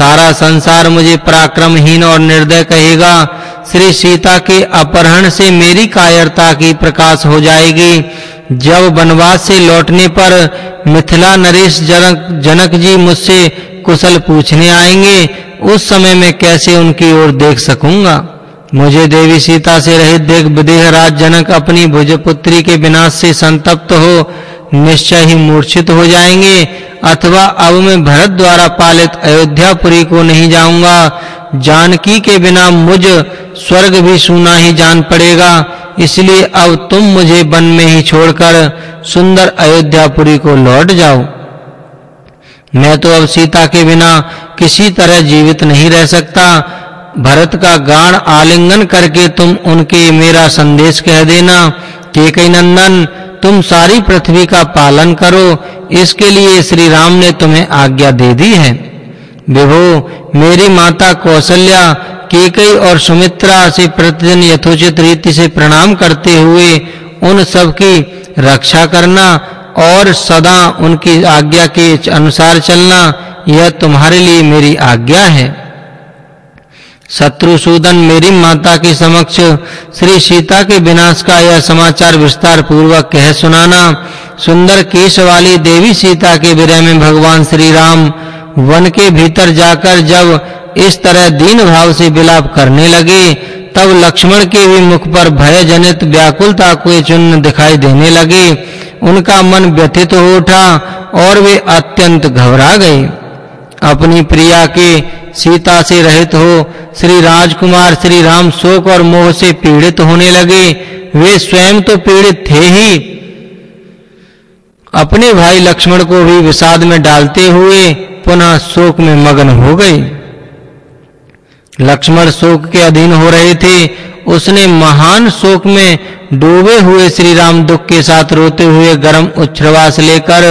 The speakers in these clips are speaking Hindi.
सारा संसार मुझे पराक्रमहीन और निर्दय कहेगा। श्री सीता के अपहरण से मेरी कायरता की प्रकाश हो जाएगी। जब वनवास से लौटने पर मिथिला नरेश जनक जनक जी मुझसे कुशल पूछने आएँगे, उस समय मैं कैसे उनकी ओर देख सकूँगा? मुझे देवी सीता से रहित देख विदेह राज जनक अपनी भुजपुत्री के विनाश से संतप्त हो, निश्चय ही मूर्छित हो जाएँगे। अथवा अब मैं भरत द्वारा पालित अयोध्यापुरी को नहीं जाऊँगा। जानकी के बिना मुझ स्वर्ग भी सुना ही जान पड़ेगा। इसलिए अब तुम मुझे वन में ही छोड़कर सुंदर अयोध्यापुरी को लौट जाओ। मैं तो अब सीता के बिना किसी तरह जीवित नहीं रह सकता। भरत का गाढ़ आलिंगन करके तुम उनके मेरा संदेश कह देना। कि कई नंदन, तुम सारी पृथ्वी का पालन करो। इसके लिए श्री राम ने तुम्हें आज्ञा दे दी है। विभो, मेरी माता कौशल्या केकई और सुमित्रा से प्रतिदिन यथोचित रीति से प्रणाम करते हुए उन सब की रक्षा करना और सदा उनकी आज्ञा के अनुसार चलना, यह तुम्हारे लिए मेरी आज्ञा है। शत्रुसूदन मेरी माता के समक्ष श्री सीता के विनाश का यह समाचार विस्तार पूर्वक कह सुनाना सुंदर केश वाली देवी सीता के विरह में भगवान श्री राम वन के भीतर जाकर जब इस तरह दीन भाव से विलाप करने लगे, तब लक्ष्मण के भी मुख पर भय जनित व्याकुलता के चिन्ह दिखाई देने लगे। उनका मन व्यथित हो उठा और वे अत्यंत घबरा गए। अपनी प्रिया के सीता से रहित हो श्री राजकुमार श्री राम शोक और मोह से पीड़ित होने लगे। वे स्वयं तो पीड़ित थे ही अपने भाई लक्ष्मण को भी विषाद में डालते हुए पुनः शोक में मग्न हो गए लक्ष्मण शोक के अधीन हो रहे थे। उसने महान शोक में डूबे हुए श्री राम दुख के साथ रोते हुए गर्म उच्छ्रवास लेकर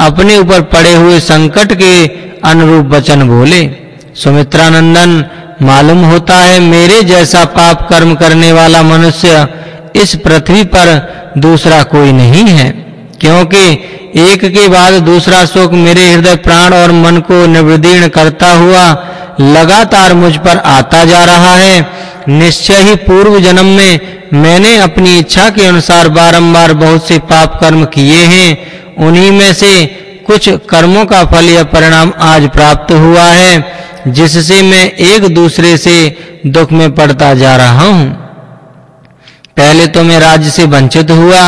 अपने ऊपर पड़े हुए संकट के अनुरूप वचन बोले, सुमित्रानंदन, मालूम होता है मेरे जैसा पाप कर्म करने वाला मनुष्य इस पृथ्वी पर दूसरा कोई नहीं है। क्योंकि एक के बाद दूसरा शोक मेरे हृदय, प्राण और मन को निवृदीर्ण करता हुआ लगातार मुझ पर आता जा रहा है। निश्चय ही पूर्व जन्म में मैंने अपनी इच्छा के अनुसार बारंबार बहुत से पाप कर्म किए हैं। उन्हीं में से कुछ कर्मों का फल या परिणाम आज प्राप्त हुआ है, जिससे मैं एक दूसरे से दुख में पड़ता जा रहा हूँ। पहले तो मैं राज्य से वंचित हुआ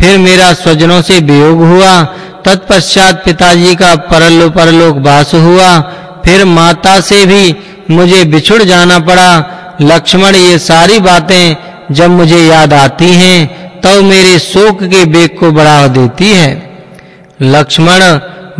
फिर मेरा स्वजनों से वियोग हुआ। तत्पश्चात पिताजी का परलो परलोक वास हुआ। फिर माता से भी मुझे बिछुड़ जाना पड़ा। लक्ष्मण, ये सारी बातें जब मुझे याद आती हैं, तब मेरे शोक के बेग को बढ़ावा देती है। लक्ष्मण,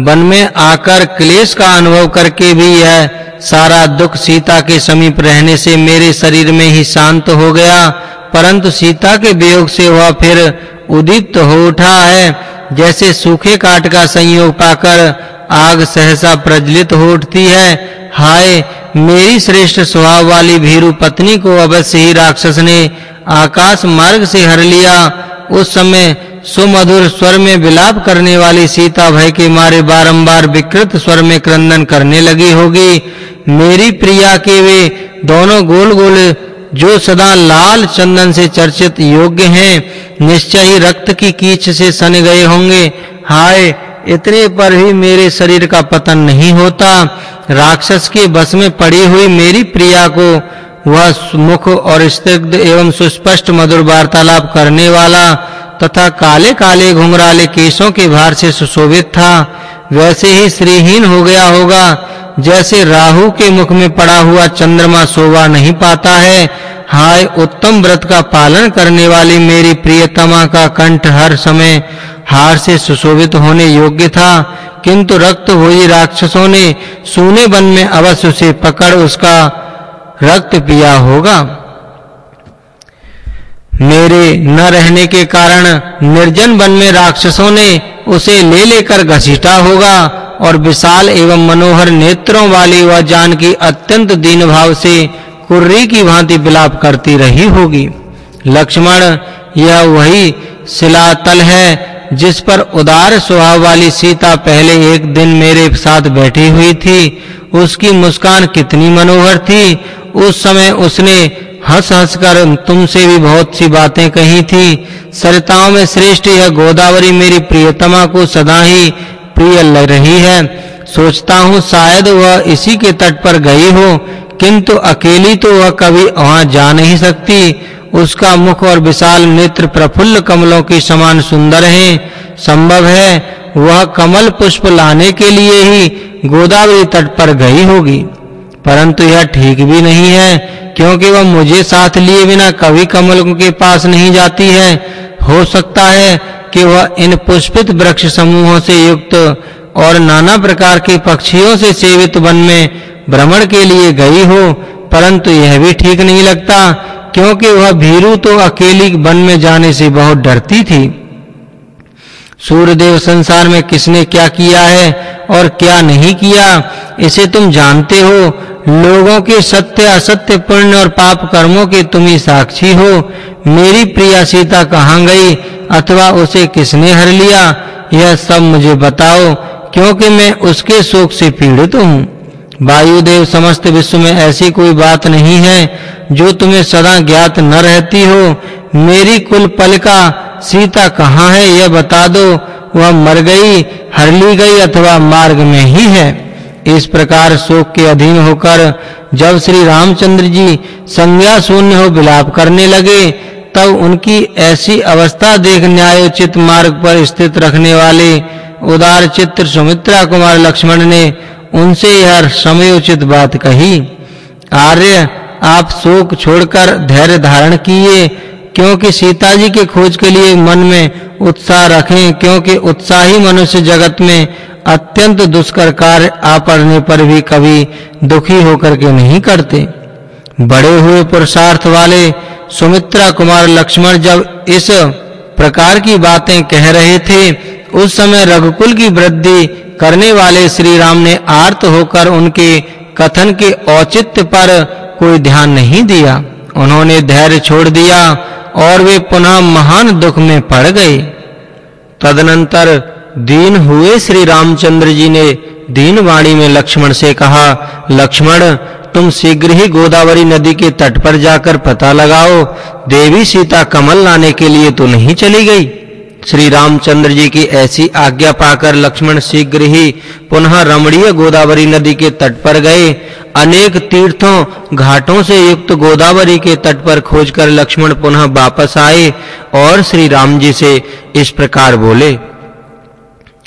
वन में आकर क्लेश का अनुभव करके भी यह सारा दुख सीता के समीप रहने से मेरे शरीर में ही शांत हो गया। परंतु सीता के वियोग से वह फिर उदित हो उठा है। जैसे सूखे काट का संयोग पाकर आग सहसा प्रज्वलित हो उठती है। हाय, मेरी श्रेष्ठ स्वभाव वाली भीरु पत्नी को अवश्य ही राक्षस ने आकाश मार्ग से हर लिया। उस समय सुमधुर स्वर में विलाप करने वाली सीता भय के मारे बारंबार विकृत स्वर में क्रंदन करने लगी होगी। मेरी प्रिया के वे दोनों गोल-गोल जो सदा लाल चंदन से चर्चित योग्य हैं, निश्चय ही रक्त की कीच से सन गए होंगे। हाय, इतने पर भी मेरे शरीर का पतन नहीं होता। राक्षस के बस में पड़ी हुई मेरी प्रिया को वह मुख और स्निग्ध एवं सुस्पष्ट मधुर वार्तालाप करने वाला तथा काले-काले घुंघराले केशों के भार से सुशोभित था। वैसे ही श्रीहीन हो गया होगा। जैसे राहु के मुख में पड़ा हुआ चंद्रमा शोभा नहीं पाता है, हाय उत्तम व्रत का पालन करने वाली मेरी प्रियतमा का कंठ हर समय हार से सुशोभित होने योग्य था, किंतु रक्त हुई राक्षसों ने सूने वन में अवश्य उसे पकड़ उसका रक्त पिया होगा। मेरे न रहने के कारण निर्जन वन में राक्षसों ने उसे ले लेकर घसीटा होगा और विशाल एवं मनोहर नेत्रों वाली वह वा जानकी अत्यंत दीन भाव से कुर्री की भांति विलाप करती रही होगी। लक्ष्मण, यह वही शिलातल है जिस पर उदार स्वभाव वाली सीता पहले एक दिन मेरे साथ बैठी हुई थी। उसकी मुस्कान कितनी मनोहर थी। उस समय उसने हंस-हंस कर तुमसे भी बहुत सी बातें कही थी। सरिताओं में श्रेष्ठ यह गोदावरी मेरी प्रियतमा को सदा ही प्रिय लग रही है। सोचता हूँ, शायद वह इसी के तट पर गई हो, किंतु अकेली तो वह कभी वहाँ जा नहीं सकती। उसका मुख और विशाल नेत्र प्रफुल्ल कमलों के समान सुंदर हैं। संभव है, वह कमल पुष्प लाने के लिए ही गोदावरी तट पर गई होगी। परंतु यह ठीक भी नहीं है, क्योंकि वह मुझे साथ लिए बिना कभी कमलों के पास नहीं जाती है। हो सकता है कि वह इन पुष्पित वृक्ष समूहों से युक्त और नाना प्रकार के पक्षियों से सेवित वन में भ्रमण के लिए गई हो, परंतु यह भी ठीक नहीं लगता, क्योंकि वह भीरू तो अकेली वन में जाने से बहुत डरती थी। सूर्यदेव संसार में किसने क्या किया है और क्या नहीं किया, इसे तुम जानते हो। लोगों के सत्य असत्य पुण्य और पाप कर्मों के तुम ही साक्षी हो। मेरी प्रिया सीता कहाँ गई? अथवा उसे किसने हर लिया, यह सब मुझे बताओ, क्योंकि मैं उसके शोक से पीड़ित हूँ। वायुदेव समस्त विश्व में ऐसी कोई बात नहीं है, जो तुम्हें सदा ज्ञात न रहती हो। मेरी कुल पलका सीता कहाँ है, यह बता दो। वह मर गई, हर ली गई अथवा मार्ग में ही है। इस प्रकार शोक के अधीन होकर जब श्री रामचंद्र जी संज्ञा शून्य हो विलाप करने लगे तब उनकी ऐसी अवस्था देख न्यायोचित मार्ग पर स्थित रखने वाले उदार चित्र सुमित्रा कुमार लक्ष्मण ने उनसे यह समयोचित बात कही, आर्य, आप शोक छोड़कर धैर्य धारण किए, क्योंकि सीता जी के खोज के लिए मन में उत्साह रखें, क्योंकि उत्साही मनुष्य जगत में अत्यंत दुष्कर कार्य आ पड़ने पर भी कभी दुखी होकर के नहीं करते। बड़े हुए पुरुषार्थ वाले सुमित्रा कुमार लक्ष्मण जब इस प्रकार की बातें कह रहे थे, उस समय रघुकुल की वृद्धि करने वाले श्री राम ने आर्त होकर उनके कथन के औचित्य पर कोई ध्यान नहीं दिया। उन्होंने धैर्य छोड़ दिया और वे पुनः महान दुख में पड़ गए। तदनंतर दीन हुए श्री रामचंद्र जी ने दीन वाणी में लक्ष्मण से कहा, लक्ष्मण, तुम शीघ्र ही गोदावरी नदी के तट पर जाकर पता लगाओ, देवी सीता कमल लाने के लिए तो नहीं चली गई? श्री रामचंद्र जी की ऐसी आज्ञा पाकर लक्ष्मण शीघ्र ही पुनः रमणीय गोदावरी नदी के तट पर गए। अनेक तीर्थों, घाटों से युक्त गोदावरी के तट पर खोजकर लक्ष्मण पुनः वापस आए और श्री राम जी से इस प्रकार बोले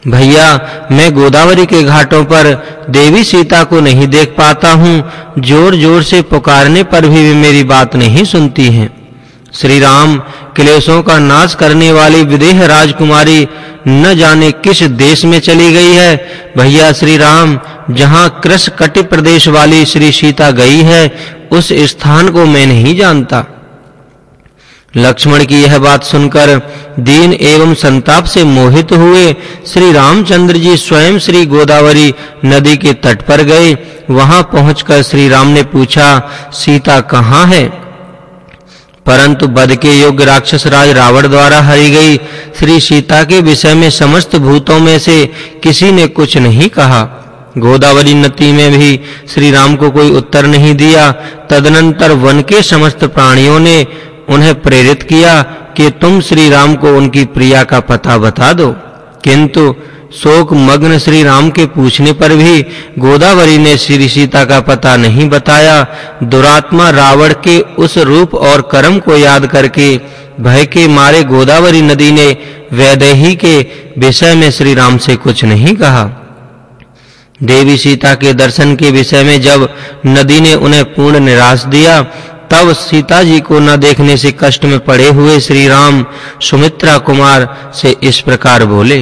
भैया, मैं गोदावरी के घाटों पर देवी सीता को नहीं देख पाता हूँ। जोर-जोर से पुकारने पर भी वे मेरी बात नहीं सुनती हैं। श्री राम क्लेशों का नाश करने वाली विदेह राजकुमारी न जाने किस देश में चली गई है। भैया श्री राम जहाँ कृष कटि प्रदेश वाली श्री सीता गई है, उस स्थान को मैं नहीं जानता। लक्ष्मण की यह बात सुनकर दीन एवं संताप से मोहित हुए। श्री रामचंद्र जी स्वयं श्री गोदावरी नदी के तट पर गए। वहाँ पहुंचकर श्री राम ने पूछा, सीता कहाँ है? परंतु बद के योग्य राक्षस राज रावण द्वारा हरी गई। श्री सीता के विषय में समस्त भूतों में से किसी ने कुछ नहीं कहा। गोदावरी नदी में भी श्री राम को कोई उत्तर नहीं दिया। तदनंतर वन के समस्त प्राणियों ने उन्हें प्रेरित किया कि तुम श्री राम को उनकी प्रिया का पता बता दो। किंतु शोक मग्न श्री राम के पूछने पर भी गोदावरी ने श्री सीता का पता नहीं बताया। दुरात्मा रावण के उस रूप और कर्म को याद करके भय के मारे गोदावरी नदी ने वैदेही के विषय में श्री राम से कुछ नहीं कहा। देवी सीता के दर्शन के विषय में जब नदी ने उन्हें पूर्ण निराश दिया तब सीता जी को न देखने से कष्ट में पड़े हुए श्री राम सुमित्रा कुमार से इस प्रकार बोले,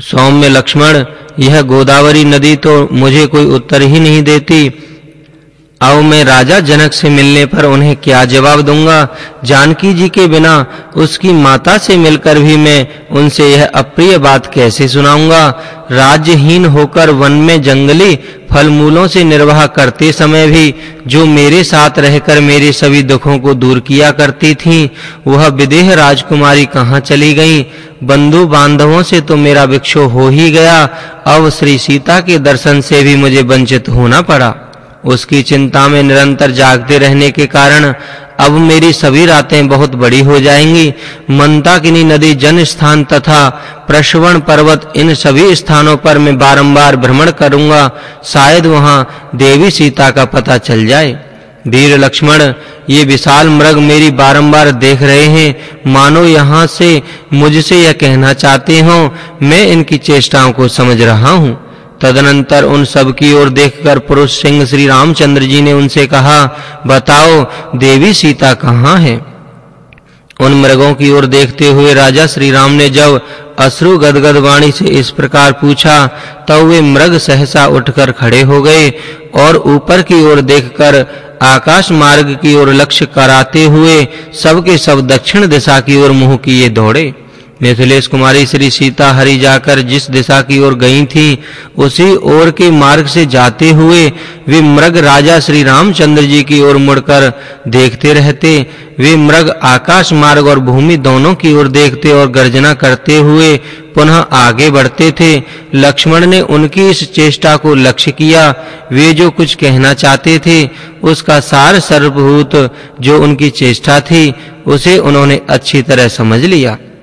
सौम्य लक्ष्मण, यह गोदावरी नदी तो मुझे कोई उत्तर ही नहीं देती। अब मैं राजा जनक से मिलने पर उन्हें क्या जवाब दूँगा? जानकी जी के बिना उसकी माता से मिलकर भी मैं उनसे यह अप्रिय बात कैसे सुनाऊँगा? राज्यहीन होकर वन में जंगली फल मूलों से निर्वाह करते समय भी जो मेरे साथ रहकर मेरे सभी दुखों को दूर किया करती थी, वह विदेह राजकुमारी कहाँ चली गई? बंधु बांधवों से तो मेरा विक्षोभ हो ही गया, अब श्री सीता के दर्शन से भी मुझे वंचित होना पड़ा। उसकी चिंता में निरंतर जागते रहने के कारण अब मेरी सभी रातें बहुत बड़ी हो जाएँगी। मंदाकिनी नदी जन स्थान तथा प्रश्रवण पर्वत इन सभी स्थानों पर मैं बारंबार भ्रमण करूँगा। शायद वहाँ देवी सीता का पता चल जाए। वीर लक्ष्मण, ये विशाल मृग मेरी बारंबार देख रहे हैं। मानो यहाँ से मुझसे यह कहना चाहते हो, मैं इनकी चेष्टाओं को समझ रहा हूँ। तदनंतर उन सब की ओर देखकर पुरुष सिंह श्री रामचंद्र जी ने उनसे कहा, बताओ, देवी सीता कहाँ है? उन मृगों की ओर देखते हुए राजा श्री राम ने जब अश्रु गदगद वाणी से इस प्रकार पूछा, तब वे मृग सहसा उठकर खड़े हो गए और ऊपर की ओर देखकर आकाश मार्ग की ओर लक्ष्य कराते हुए सबके सब दक्षिण दिशा की ओर मुँह किए दौड़े। मिथिलेश कुमारी श्री सीता हरि जाकर जिस दिशा की ओर गई थी, उसी ओर के मार्ग से जाते हुए वे मृग राजा श्री रामचंद्र जी की ओर मुड़कर देखते रहते वे मृग आकाश मार्ग और भूमि दोनों की ओर देखते और गर्जना करते हुए पुनः आगे बढ़ते थे। लक्ष्मण ने उनकी इस चेष्टा को लक्ष्य किया। वे जो कुछ कहना चाहते थे, उसका सार सर्वभूत जो उनकी चेष्टा थी, उसे उन्होंने अच्छी तरह समझ लिया।